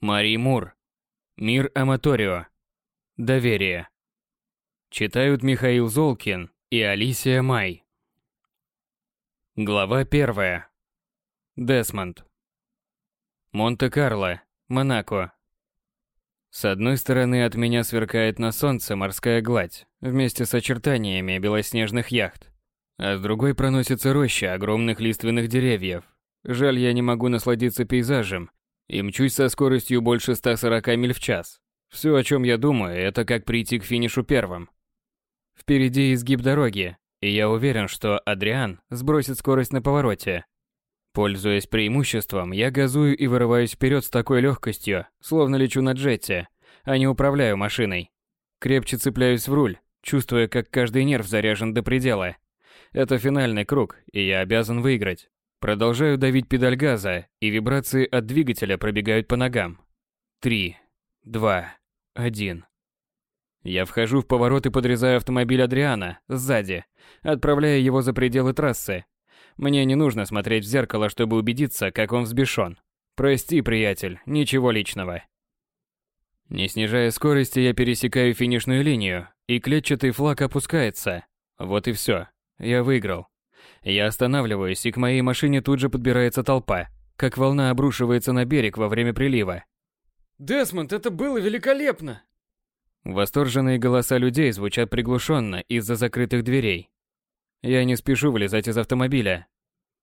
Мари Мур. Мир Аматорио. Доверие. Читают Михаил Золкин и Алисия Май. Глава первая. Десмонд. Монте-Карло, Монако. С одной стороны от меня сверкает на солнце морская гладь, вместе с очертаниями белоснежных яхт. А с другой проносится роща огромных лиственных деревьев. Жаль, я не могу насладиться пейзажем и мчусь со скоростью больше 140 миль в час. Все, о чем я думаю, это как прийти к финишу первым. Впереди изгиб дороги, и я уверен, что Адриан сбросит скорость на повороте. Пользуясь преимуществом, я газую и вырываюсь вперед с такой легкостью, словно лечу на джете, а не управляю машиной. Крепче цепляюсь в руль, чувствуя, как каждый нерв заряжен до предела. Это финальный круг, и я обязан выиграть. Продолжаю давить педаль газа, и вибрации от двигателя пробегают по ногам. Три, два, один. Я вхожу в поворот и подрезаю автомобиль Адриана сзади, отправляя его за пределы трассы. Мне не нужно смотреть в зеркало, чтобы убедиться, как он взбешен. Прости, приятель, ничего личного. Не снижая скорости, я пересекаю финишную линию, и клетчатый флаг опускается. Вот и все. Я выиграл. Я останавливаюсь, и к моей машине тут же подбирается толпа, как волна обрушивается на берег во время прилива. Десмонд, это было великолепно! Восторженные голоса людей звучат приглушенно из-за закрытых дверей. Я не спешу вылезать из автомобиля.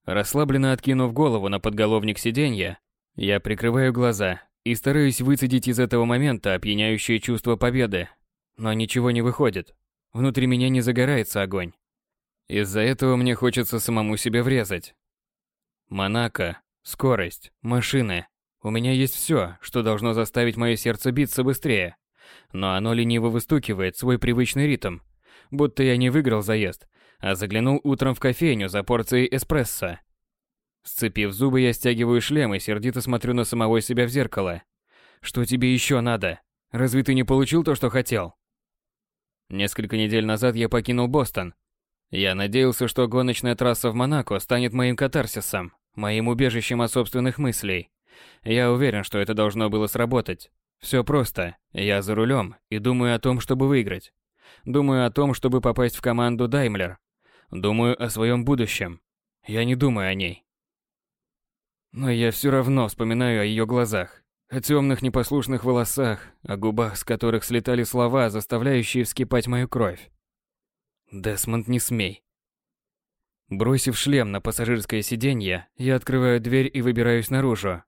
Расслабленно откинув голову на подголовник сиденья, я прикрываю глаза и стараюсь выцедить из этого момента опьяняющее чувство победы. Но ничего не выходит. Внутри меня не загорается огонь. Из-за этого мне хочется самому себе врезать. Монако, скорость, машины. У меня есть все, что должно заставить мое сердце биться быстрее. Но оно лениво выстукивает свой привычный ритм, будто я не выиграл заезд, а заглянул утром в кофейню за порцией эспрессо. Сцепив зубы, я стягиваю шлем и сердито смотрю на самого себя в зеркало. Что тебе еще надо? Разве ты не получил то, что хотел? Несколько недель назад я покинул Бостон, я надеялся, что гоночная трасса в Монако станет моим катарсисом, моим убежищем от собственных мыслей. Я уверен, что это должно было сработать. Все просто. Я за рулем и думаю о том, чтобы выиграть. Думаю о том, чтобы попасть в команду Даймлер. Думаю о своем будущем. Я не думаю о ней. Но я все равно вспоминаю о ее глазах, о темных непослушных волосах, о губах, с которых слетали слова, заставляющие вскипать мою кровь. Десмонд, не смей. Бросив шлем на пассажирское сиденье, я открываю дверь и выбираюсь наружу.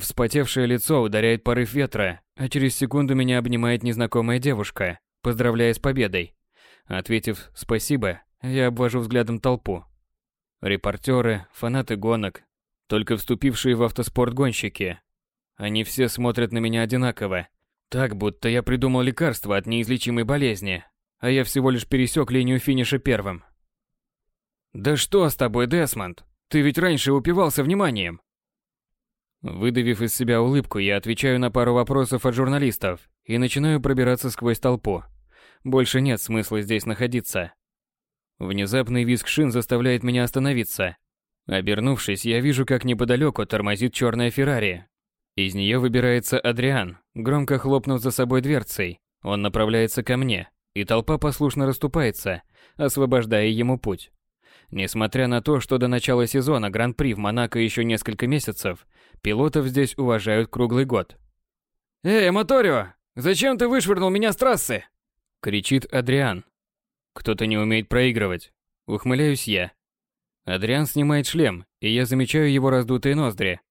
Вспотевшее лицо ударяет порыв ветра, а через секунду меня обнимает незнакомая девушка, поздравляя с победой. Ответив «спасибо», я обвожу взглядом толпу. Репортеры, фанаты гонок, только вступившие в автоспорт гонщики. Они все смотрят на меня одинаково, так будто я придумал лекарство от неизлечимой болезни, а я всего лишь пересек линию финиша первым. «Да что с тобой, Десмонд? Ты ведь раньше упивался вниманием!» Выдавив из себя улыбку, я отвечаю на пару вопросов от журналистов и начинаю пробираться сквозь толпу. Больше нет смысла здесь находиться. Внезапный визг шин заставляет меня остановиться. Обернувшись, я вижу, как неподалеку тормозит черная Феррари. Из нее выбирается Адриан, громко хлопнув за собой дверцей. Он направляется ко мне и толпа послушно расступается, освобождая ему путь. Несмотря на то, что до начала сезона Гран-при в Монако еще несколько месяцев, пилотов здесь уважают круглый год. «Эй, Моторио, зачем ты вышвырнул меня с трассы?» — кричит Адриан. «Кто-то не умеет проигрывать», — ухмыляюсь я. Адриан снимает шлем, и я замечаю его раздутые ноздри.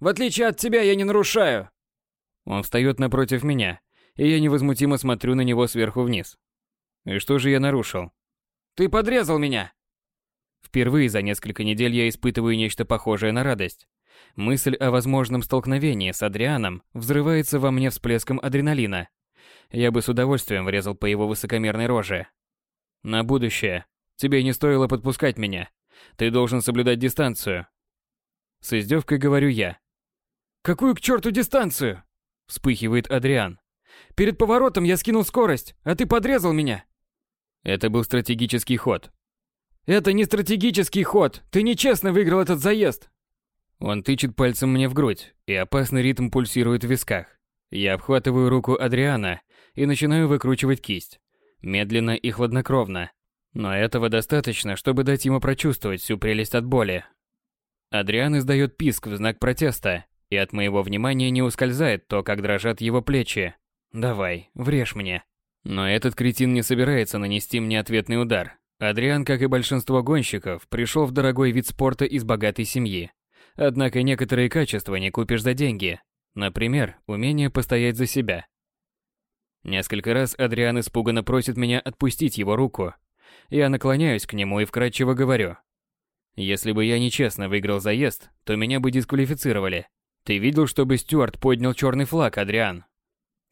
«В отличие от тебя, я не нарушаю!» Он встает напротив меня, и я невозмутимо смотрю на него сверху вниз. И что же я нарушил? Ты подрезал меня! Впервые за несколько недель я испытываю нечто похожее на радость. Мысль о возможном столкновении с Адрианом взрывается во мне всплеском адреналина. Я бы с удовольствием врезал по его высокомерной роже. На будущее. Тебе не стоило подпускать меня. Ты должен соблюдать дистанцию. С издевкой говорю я. Какую к черту дистанцию? Вспыхивает Адриан. Перед поворотом я скинул скорость, а ты подрезал меня. Это был стратегический ход. Это не стратегический ход. Ты нечестно выиграл этот заезд. Он тычет пальцем мне в грудь, и опасный ритм пульсирует в висках. Я обхватываю руку Адриана и начинаю выкручивать кисть. Медленно и хладнокровно. Но этого достаточно, чтобы дать ему прочувствовать всю прелесть от боли. Адриан издает писк в знак протеста, и от моего внимания не ускользает то, как дрожат его плечи. «Давай, врежь мне». Но этот кретин не собирается нанести мне ответный удар. Адриан, как и большинство гонщиков, пришел в дорогой вид спорта из богатой семьи. Однако некоторые качества не купишь за деньги. Например, умение постоять за себя. Несколько раз Адриан испуганно просит меня отпустить его руку. Я наклоняюсь к нему и вкратчиво говорю. Если бы я нечестно выиграл заезд, то меня бы дисквалифицировали. Ты видел, чтобы Стюарт поднял черный флаг, Адриан?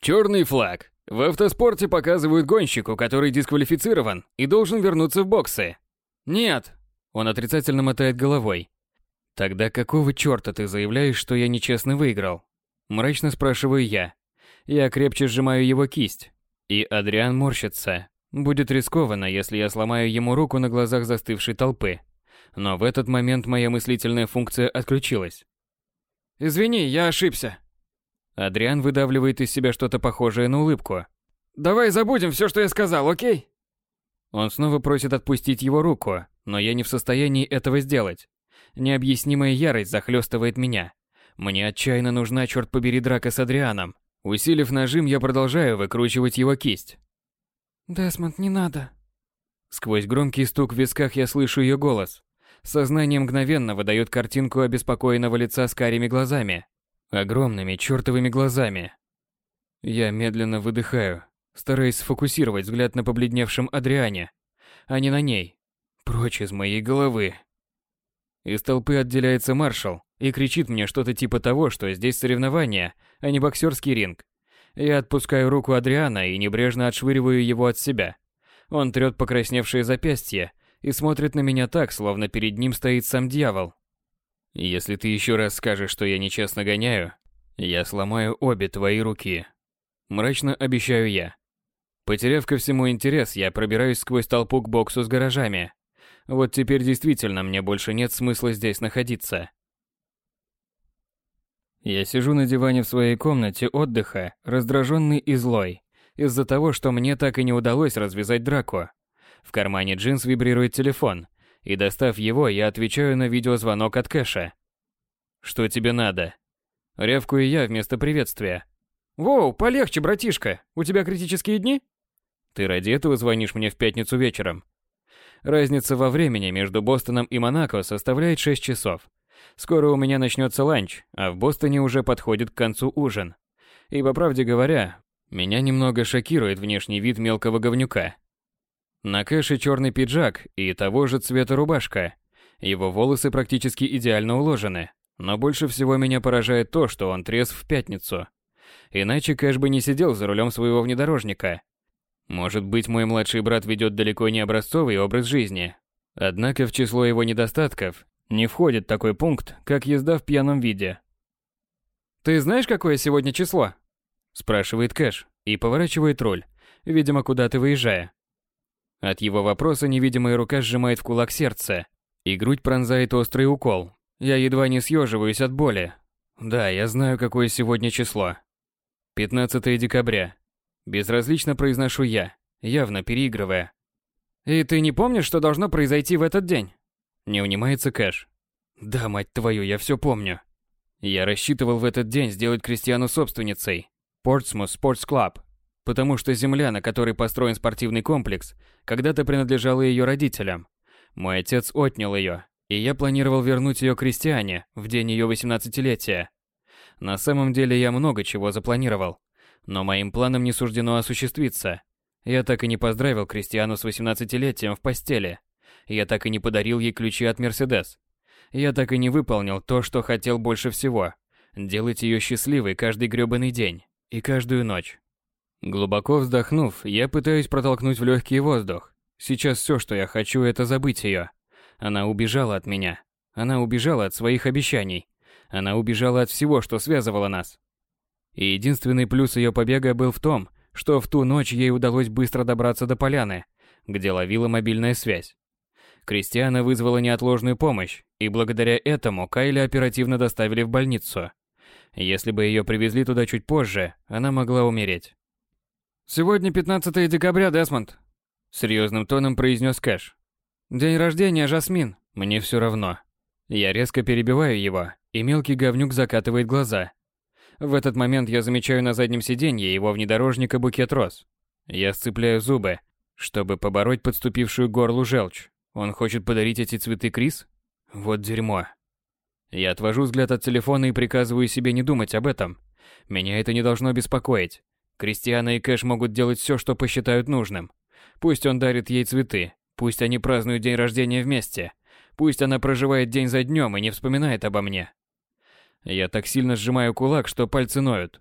Черный флаг. В автоспорте показывают гонщику, который дисквалифицирован и должен вернуться в боксы. Нет. Он отрицательно мотает головой. Тогда какого чёрта ты заявляешь, что я нечестно выиграл? Мрачно спрашиваю я. Я крепче сжимаю его кисть. И Адриан морщится. Будет рискованно, если я сломаю ему руку на глазах застывшей толпы. Но в этот момент моя мыслительная функция отключилась. «Извини, я ошибся». Адриан выдавливает из себя что-то похожее на улыбку. «Давай забудем все, что я сказал, окей?» Он снова просит отпустить его руку, но я не в состоянии этого сделать. Необъяснимая ярость захлестывает меня. Мне отчаянно нужна, черт побери, драка с Адрианом. Усилив нажим, я продолжаю выкручивать его кисть. «Десмонд, не надо». Сквозь громкий стук в висках я слышу ее голос. Сознание мгновенно выдает картинку обеспокоенного лица с карими глазами. Огромными чертовыми глазами. Я медленно выдыхаю, стараясь сфокусировать взгляд на побледневшем Адриане, а не на ней. Прочь из моей головы. Из толпы отделяется маршал и кричит мне что-то типа того, что здесь соревнования, а не боксерский ринг. Я отпускаю руку Адриана и небрежно отшвыриваю его от себя. Он трёт покрасневшие запястья и смотрит на меня так, словно перед ним стоит сам дьявол. Если ты еще раз скажешь, что я нечестно гоняю, я сломаю обе твои руки. Мрачно обещаю я. Потеряв ко всему интерес, я пробираюсь сквозь толпу к боксу с гаражами. Вот теперь действительно мне больше нет смысла здесь находиться. Я сижу на диване в своей комнате отдыха, раздраженный и злой, из-за того, что мне так и не удалось развязать драку. В кармане джинс вибрирует телефон, и достав его, я отвечаю на видеозвонок от Кэша. «Что тебе надо?» Рявкую я вместо приветствия. «Воу, полегче, братишка, у тебя критические дни?» «Ты ради этого звонишь мне в пятницу вечером?» Разница во времени между Бостоном и Монако составляет 6 часов. Скоро у меня начнется ланч, а в Бостоне уже подходит к концу ужин. И по правде говоря, меня немного шокирует внешний вид мелкого говнюка. На кэше черный пиджак и того же цвета рубашка. Его волосы практически идеально уложены, но больше всего меня поражает то, что он трезв в пятницу. Иначе Кэш бы не сидел за рулем своего внедорожника. Может быть, мой младший брат ведет далеко не образцовый образ жизни. Однако в число его недостатков не входит такой пункт, как езда в пьяном виде. «Ты знаешь, какое сегодня число?» спрашивает Кэш и поворачивает руль, видимо, куда-то выезжая. От его вопроса невидимая рука сжимает в кулак сердце, и грудь пронзает острый укол. Я едва не съеживаюсь от боли. Да, я знаю, какое сегодня число. 15 декабря. Безразлично произношу я, явно переигрывая. «И ты не помнишь, что должно произойти в этот день?» Не унимается Кэш. «Да, мать твою, я все помню. Я рассчитывал в этот день сделать Кристиану собственницей. Портсмут Sports Club. Потому что земля, на которой построен спортивный комплекс, когда-то принадлежала ее родителям. Мой отец отнял ее, и я планировал вернуть ее Кристиане в день ее 18-летия. На самом деле я много чего запланировал. Но моим планам не суждено осуществиться. Я так и не поздравил Кристиану с 18-летием в постели. Я так и не подарил ей ключи от Мерседес. Я так и не выполнил то, что хотел больше всего. Делать ее счастливой каждый грёбаный день и каждую ночь. Глубоко вздохнув, я пытаюсь протолкнуть в легкий воздух. Сейчас все, что я хочу, это забыть ее. Она убежала от меня. Она убежала от своих обещаний. Она убежала от всего, что связывало нас. И единственный плюс ее побега был в том, что в ту ночь ей удалось быстро добраться до поляны, где ловила мобильная связь. Кристиана вызвала неотложную помощь, и благодаря этому Кайли оперативно доставили в больницу. Если бы ее привезли туда чуть позже, она могла умереть. «Сегодня 15 декабря, Десмонд», — серьезным тоном произнес Кэш. «День рождения, Жасмин». Мне все равно. Я резко перебиваю его, и мелкий говнюк закатывает глаза. В этот момент я замечаю на заднем сиденье его внедорожника букет роз. Я сцепляю зубы, чтобы побороть подступившую горлу желчь. Он хочет подарить эти цветы Крис? Вот дерьмо. Я отвожу взгляд от телефона и приказываю себе не думать об этом. Меня это не должно беспокоить. Кристиана и Кэш могут делать все, что посчитают нужным. Пусть он дарит ей цветы, пусть они празднуют день рождения вместе, пусть она проживает день за днем и не вспоминает обо мне. Я так сильно сжимаю кулак, что пальцы ноют.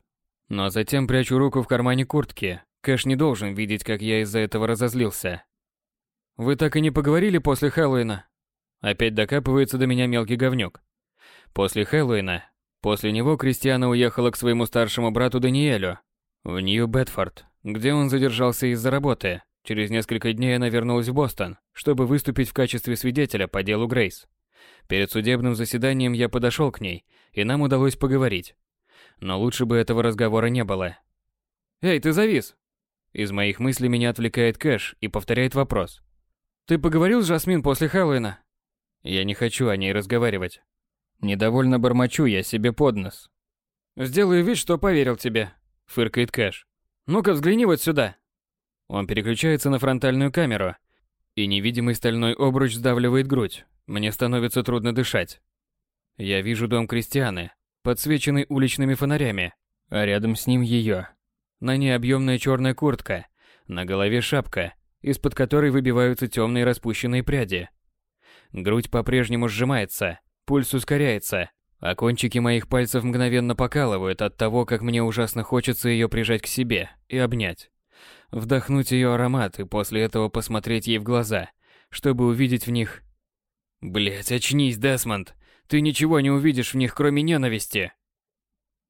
Но затем прячу руку в кармане куртки. Кэш не должен видеть, как я из-за этого разозлился. «Вы так и не поговорили после Хэллоуина?» Опять докапывается до меня мелкий говнюк. После Хэллоуина, после него Кристиана уехала к своему старшему брату Даниэлю в Нью-Бетфорд, где он задержался из-за работы. Через несколько дней она вернулась в Бостон, чтобы выступить в качестве свидетеля по делу Грейс. Перед судебным заседанием я подошел к ней, и нам удалось поговорить. Но лучше бы этого разговора не было. «Эй, ты завис!» Из моих мыслей меня отвлекает Кэш и повторяет вопрос. «Ты поговорил с Жасмин после Хэллоуина?» Я не хочу о ней разговаривать. Недовольно бормочу я себе под нос. «Сделаю вид, что поверил тебе», — фыркает Кэш. «Ну-ка взгляни вот сюда». Он переключается на фронтальную камеру, и невидимый стальной обруч сдавливает грудь. Мне становится трудно дышать. Я вижу дом Кристианы, подсвеченный уличными фонарями, а рядом с ним ее. На ней объемная черная куртка, на голове шапка, из-под которой выбиваются темные распущенные пряди. Грудь по-прежнему сжимается, пульс ускоряется, а кончики моих пальцев мгновенно покалывают от того, как мне ужасно хочется ее прижать к себе и обнять. Вдохнуть ее аромат и после этого посмотреть ей в глаза, чтобы увидеть в них... Блять, очнись, Десмонд! Ты ничего не увидишь в них, кроме ненависти.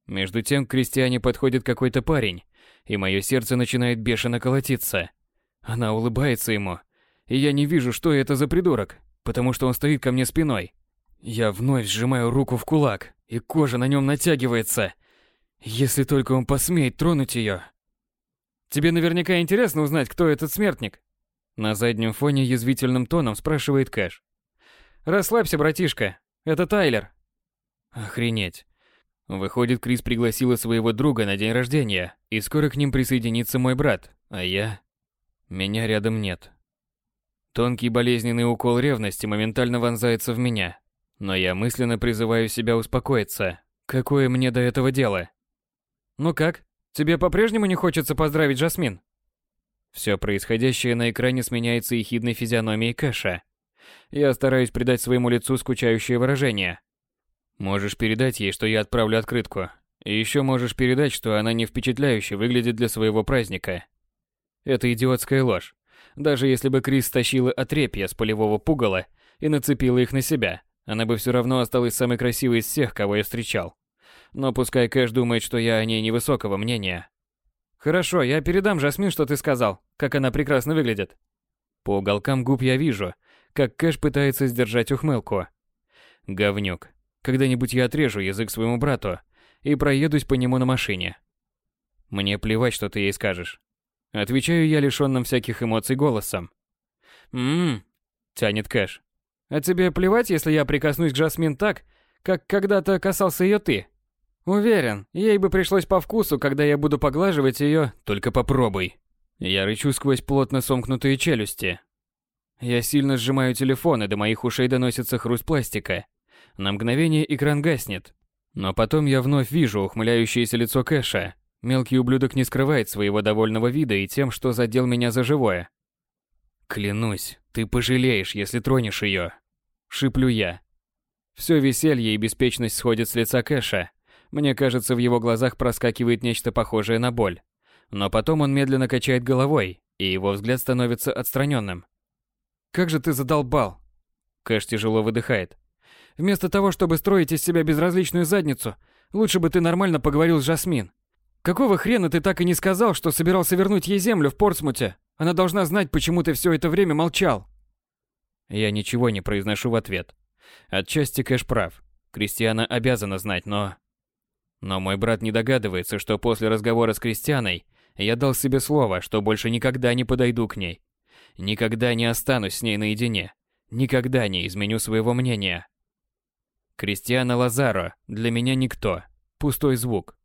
Между тем к Кристиане подходит какой-то парень, и мое сердце начинает бешено колотиться. Она улыбается ему, и я не вижу, что это за придурок потому что он стоит ко мне спиной. Я вновь сжимаю руку в кулак, и кожа на нем натягивается. Если только он посмеет тронуть ее. Тебе наверняка интересно узнать, кто этот смертник. На заднем фоне язвительным тоном спрашивает Кэш. Расслабься, братишка. Это Тайлер. Охренеть. Выходит, Крис пригласила своего друга на день рождения, и скоро к ним присоединится мой брат, а я... Меня рядом нет. Тонкий болезненный укол ревности моментально вонзается в меня. Но я мысленно призываю себя успокоиться. Какое мне до этого дело? Ну как? Тебе по-прежнему не хочется поздравить Жасмин? Все происходящее на экране сменяется ехидной физиономией Кэша. Я стараюсь придать своему лицу скучающее выражение. Можешь передать ей, что я отправлю открытку. И еще можешь передать, что она не впечатляюще выглядит для своего праздника. Это идиотская ложь. Даже если бы Крис стащила отрепья с полевого пугала и нацепила их на себя, она бы все равно осталась самой красивой из всех, кого я встречал. Но пускай Кэш думает, что я о ней невысокого мнения. Хорошо, я передам Жасмин, что ты сказал, как она прекрасно выглядит. По уголкам губ я вижу, как Кэш пытается сдержать ухмылку. Говнюк. Когда-нибудь я отрежу язык своему брату и проедусь по нему на машине. Мне плевать, что ты ей скажешь. Отвечаю я лишённым всяких эмоций голосом. «Ммм», — тянет Кэш. «А тебе плевать, если я прикоснусь к Жасмин так, как когда-то касался её ты? Уверен, ей бы пришлось по вкусу, когда я буду поглаживать её. Только попробуй». Я рычу сквозь плотно сомкнутые челюсти. Я сильно сжимаю телефон, и до моих ушей доносится хруст пластика. На мгновение экран гаснет. Но потом я вновь вижу ухмыляющееся лицо Кэша, Мелкий ублюдок не скрывает своего довольного вида и тем, что задел меня за живое. Клянусь, ты пожалеешь, если тронешь ее. Шиплю я. Все веселье и беспечность сходят с лица Кэша. Мне кажется, в его глазах проскакивает нечто похожее на боль. Но потом он медленно качает головой, и его взгляд становится отстраненным. «Как же ты задолбал!» Кэш тяжело выдыхает. «Вместо того, чтобы строить из себя безразличную задницу, лучше бы ты нормально поговорил с Жасмин. Какого хрена ты так и не сказал, что собирался вернуть ей землю в Портсмуте? Она должна знать, почему ты все это время молчал. Я ничего не произношу в ответ. Отчасти Кэш прав. Кристиана обязана знать, но... Но мой брат не догадывается, что после разговора с Кристианой я дал себе слово, что больше никогда не подойду к ней. Никогда не останусь с ней наедине. Никогда не изменю своего мнения. Кристиана Лазаро для меня никто. Пустой звук.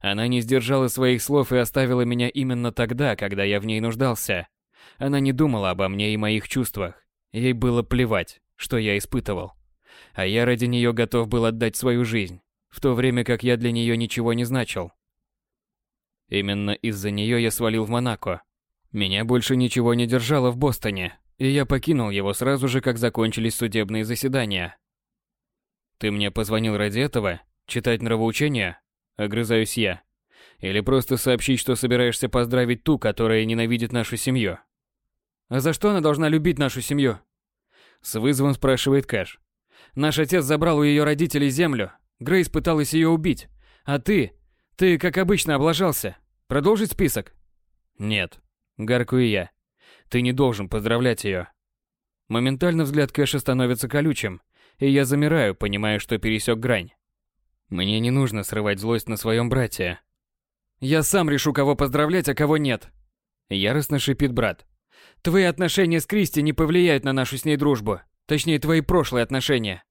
Она не сдержала своих слов и оставила меня именно тогда, когда я в ней нуждался. Она не думала обо мне и моих чувствах. Ей было плевать, что я испытывал. А я ради нее готов был отдать свою жизнь, в то время как я для нее ничего не значил. Именно из-за нее я свалил в Монако. Меня больше ничего не держало в Бостоне, и я покинул его сразу же, как закончились судебные заседания. Ты мне позвонил ради этого? Читать нравоучения? Огрызаюсь я. Или просто сообщить, что собираешься поздравить ту, которая ненавидит нашу семью? А за что она должна любить нашу семью? С вызовом спрашивает Кэш. Наш отец забрал у ее родителей землю. Грейс пыталась ее убить. А ты? Ты, как обычно, облажался. Продолжить список? Нет. Гаркую я. Ты не должен поздравлять ее. Моментально взгляд Кэша становится колючим, и я замираю, понимая, что пересек грань. Мне не нужно срывать злость на своем брате. Я сам решу, кого поздравлять, а кого нет. Яростно шипит брат. Твои отношения с Кристи не повлияют на нашу с ней дружбу. Точнее, твои прошлые отношения.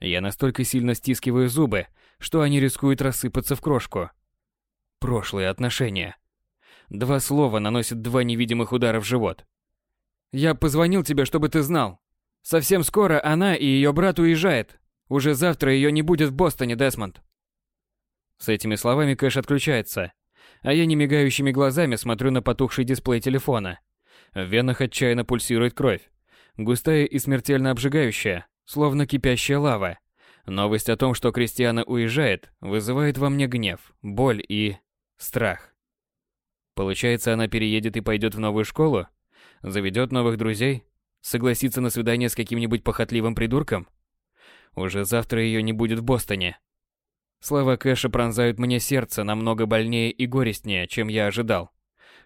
Я настолько сильно стискиваю зубы, что они рискуют рассыпаться в крошку. Прошлые отношения. Два слова наносят два невидимых удара в живот. Я позвонил тебе, чтобы ты знал. Совсем скоро она и ее брат уезжает. Уже завтра ее не будет в Бостоне, Десмонд. С этими словами Кэш отключается, а я немигающими глазами смотрю на потухший дисплей телефона. В венах отчаянно пульсирует кровь. Густая и смертельно обжигающая, словно кипящая лава. Новость о том, что Кристиана уезжает, вызывает во мне гнев, боль и... страх. Получается, она переедет и пойдет в новую школу? Заведет новых друзей? Согласится на свидание с каким-нибудь похотливым придурком? Уже завтра ее не будет в Бостоне. Слова Кэша пронзают мне сердце намного больнее и горестнее, чем я ожидал.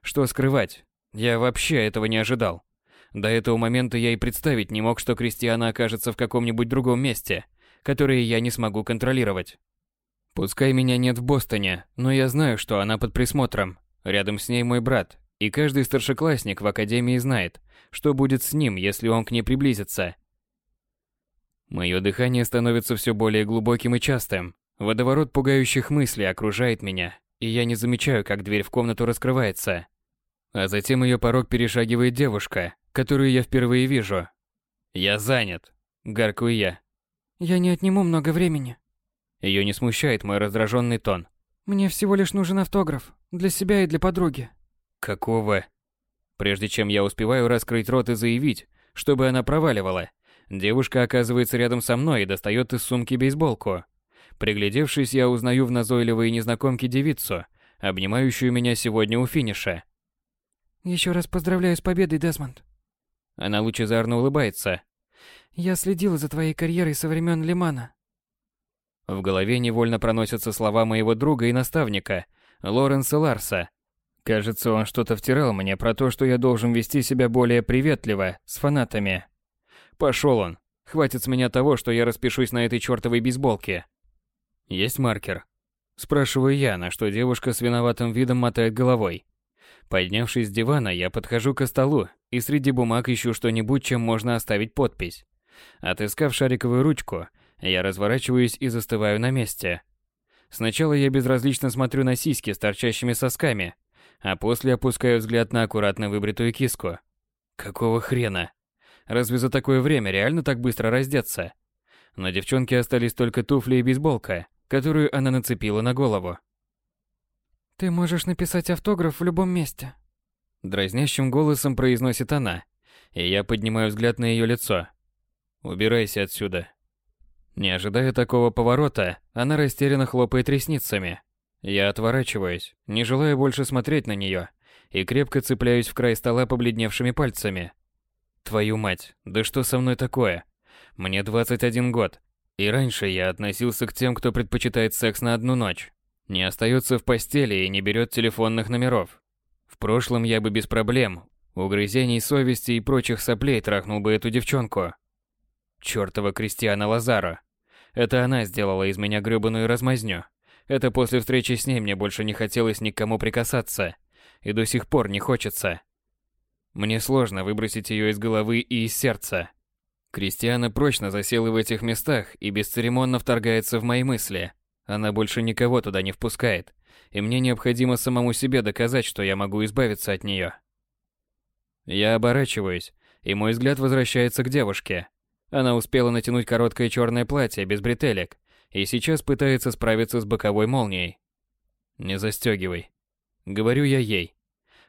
Что скрывать? Я вообще этого не ожидал. До этого момента я и представить не мог, что Кристиана окажется в каком-нибудь другом месте, которое я не смогу контролировать. Пускай меня нет в Бостоне, но я знаю, что она под присмотром. Рядом с ней мой брат, и каждый старшеклассник в академии знает, что будет с ним, если он к ней приблизится. Мое дыхание становится все более глубоким и частым. Водоворот пугающих мыслей окружает меня, и я не замечаю, как дверь в комнату раскрывается. А затем ее порог перешагивает девушка, которую я впервые вижу. «Я занят», — гаркую я. «Я не отниму много времени». Ее не смущает мой раздраженный тон. «Мне всего лишь нужен автограф. Для себя и для подруги». «Какого?» Прежде чем я успеваю раскрыть рот и заявить, чтобы она проваливала, девушка оказывается рядом со мной и достает из сумки бейсболку. Приглядевшись, я узнаю в назойливой незнакомке девицу, обнимающую меня сегодня у финиша. Еще раз поздравляю с победой, Десмонд. Она лучезарно улыбается. Я следила за твоей карьерой со времен Лимана. В голове невольно проносятся слова моего друга и наставника, Лоренса Ларса. Кажется, он что-то втирал мне про то, что я должен вести себя более приветливо с фанатами. Пошел он. Хватит с меня того, что я распишусь на этой чертовой бейсболке. Есть маркер? Спрашиваю я, на что девушка с виноватым видом мотает головой. Поднявшись с дивана, я подхожу к столу и среди бумаг ищу что-нибудь, чем можно оставить подпись. Отыскав шариковую ручку, я разворачиваюсь и застываю на месте. Сначала я безразлично смотрю на сиськи с торчащими сосками, а после опускаю взгляд на аккуратно выбритую киску. Какого хрена? Разве за такое время реально так быстро раздеться? На девчонке остались только туфли и бейсболка, которую она нацепила на голову. Ты можешь написать автограф в любом месте. Дразнящим голосом произносит она, и я поднимаю взгляд на ее лицо. Убирайся отсюда. Не ожидая такого поворота, она растерянно хлопает ресницами. Я отворачиваюсь, не желая больше смотреть на нее, и крепко цепляюсь в край стола побледневшими пальцами. Твою мать, да что со мной такое? Мне 21 год, и раньше я относился к тем, кто предпочитает секс на одну ночь. Не остается в постели и не берет телефонных номеров. В прошлом я бы без проблем, угрызений совести и прочих соплей трахнул бы эту девчонку. Чёртова Кристиана Лазаро. Это она сделала из меня грёбаную размазню. Это после встречи с ней мне больше не хотелось ни к кому прикасаться. И до сих пор не хочется. Мне сложно выбросить ее из головы и из сердца. Кристиана прочно засела в этих местах и бесцеремонно вторгается в мои мысли. Она больше никого туда не впускает, и мне необходимо самому себе доказать, что я могу избавиться от нее. Я оборачиваюсь, и мой взгляд возвращается к девушке. Она успела натянуть короткое черное платье без бретелек и сейчас пытается справиться с боковой молнией. «Не застегивай», — говорю я ей.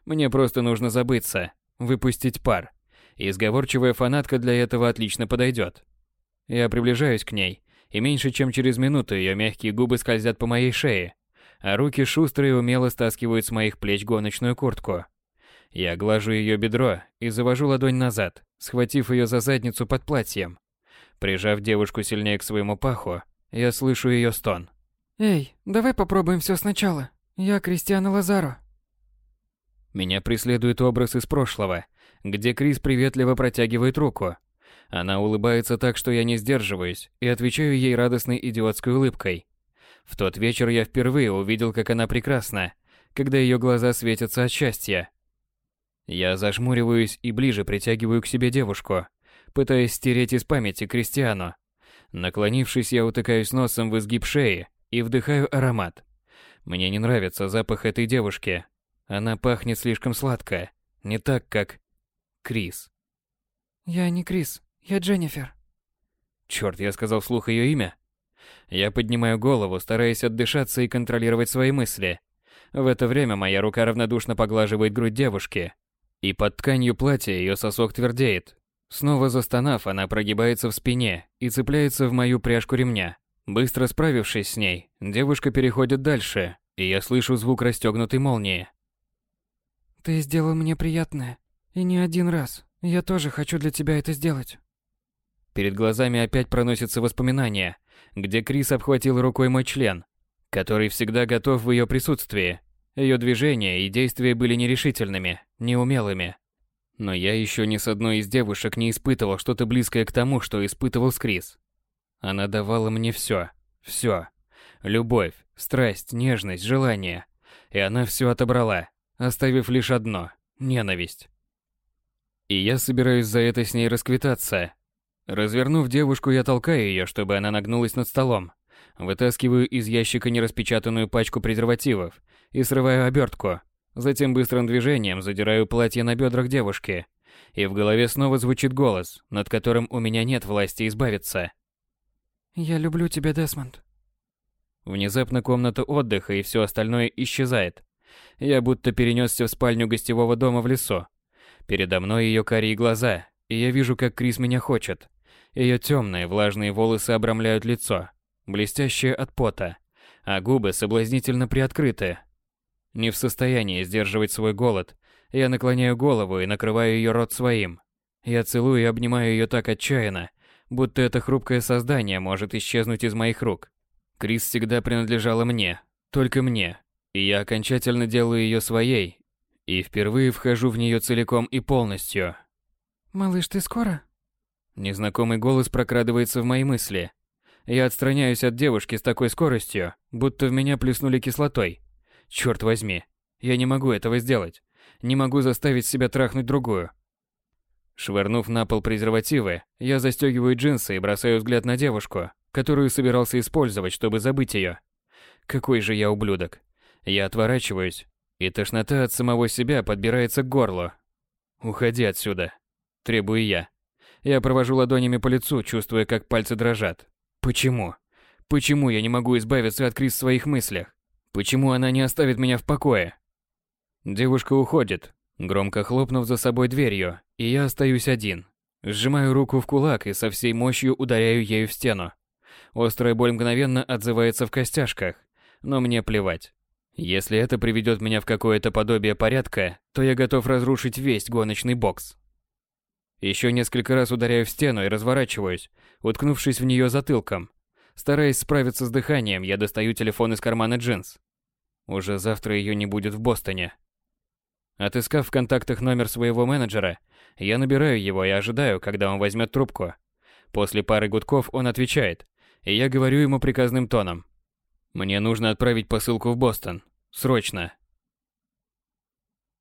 «Мне просто нужно забыться, выпустить пар, и сговорчивая фанатка для этого отлично подойдет». Я приближаюсь к ней, и меньше чем через минуту ее мягкие губы скользят по моей шее, а руки шустро и умело стаскивают с моих плеч гоночную куртку. Я глажу ее бедро и завожу ладонь назад, схватив ее за задницу под платьем. Прижав девушку сильнее к своему паху, я слышу ее стон. «Эй, давай попробуем все сначала. Я Кристиана Лазаро». Меня преследует образ из прошлого, где Крис приветливо протягивает руку. Она улыбается так, что я не сдерживаюсь, и отвечаю ей радостной идиотской улыбкой. В тот вечер я впервые увидел, как она прекрасна, когда ее глаза светятся от счастья. Я зажмуриваюсь и ближе притягиваю к себе девушку, пытаясь стереть из памяти Кристиану. Наклонившись, я утыкаюсь носом в изгиб шеи и вдыхаю аромат. Мне не нравится запах этой девушки. Она пахнет слишком сладко, не так, как Крис. Я не Крис, я Дженнифер. Черт, я сказал вслух ее имя? Я поднимаю голову, стараясь отдышаться и контролировать свои мысли. В это время моя рука равнодушно поглаживает грудь девушки, и под тканью платья ее сосок твердеет. Снова застонав, она прогибается в спине и цепляется в мою пряжку ремня. Быстро справившись с ней, девушка переходит дальше, и я слышу звук расстегнутой молнии. «Ты сделал мне приятное. И не один раз. Я тоже хочу для тебя это сделать». Перед глазами опять проносятся воспоминания, где Крис обхватил рукой мой член, который всегда готов в ее присутствии, ее движения и действия были нерешительными, неумелыми. Но я еще ни с одной из девушек не испытывал что-то близкое к тому, что испытывал с Крис. Она давала мне все, все. Любовь, страсть, нежность, желание. И она все отобрала, оставив лишь одно – ненависть. И я собираюсь за это с ней расквитаться. Развернув девушку, я толкаю ее, чтобы она нагнулась над столом. Вытаскиваю из ящика нераспечатанную пачку презервативов и срываю обертку. Затем быстрым движением задираю платье на бедрах девушки. И в голове снова звучит голос, над которым у меня нет власти избавиться. «Я люблю тебя, Десмонд». Внезапно комната отдыха и все остальное исчезает. Я будто перенесся в спальню гостевого дома в лесу. Передо мной ее карие глаза, и я вижу, как Крис меня хочет. Ее темные влажные волосы обрамляют лицо, блестящее от пота, а губы соблазнительно приоткрыты. Не в состоянии сдерживать свой голод, я наклоняю голову и накрываю ее рот своим. Я целую и обнимаю ее так отчаянно, будто это хрупкое создание может исчезнуть из моих рук. Крис всегда принадлежала мне, только мне, и я окончательно делаю ее своей, и впервые вхожу в нее целиком и полностью. «Малыш, ты скоро?» Незнакомый голос прокрадывается в мои мысли. Я отстраняюсь от девушки с такой скоростью, будто в меня плеснули кислотой. Черт возьми, я не могу этого сделать. Не могу заставить себя трахнуть другую. Швырнув на пол презервативы, я застегиваю джинсы и бросаю взгляд на девушку, которую собирался использовать, чтобы забыть ее. Какой же я ублюдок. Я отворачиваюсь, и тошнота от самого себя подбирается к горлу. «Уходи отсюда», – требую я. Я провожу ладонями по лицу, чувствуя, как пальцы дрожат. Почему? Почему я не могу избавиться от Крис в своих мыслях? Почему она не оставит меня в покое? Девушка уходит, громко хлопнув за собой дверью, и я остаюсь один. Сжимаю руку в кулак и со всей мощью ударяю ею в стену. Острая боль мгновенно отзывается в костяшках, но мне плевать. Если это приведет меня в какое-то подобие порядка, то я готов разрушить весь гоночный бокс. Еще несколько раз ударяю в стену и разворачиваюсь, уткнувшись в нее затылком. Стараясь справиться с дыханием, я достаю телефон из кармана джинс. Уже завтра ее не будет в Бостоне. Отыскав в контактах номер своего менеджера, я набираю его и ожидаю, когда он возьмет трубку. После пары гудков он отвечает, и я говорю ему приказным тоном. Мне нужно отправить посылку в Бостон. Срочно.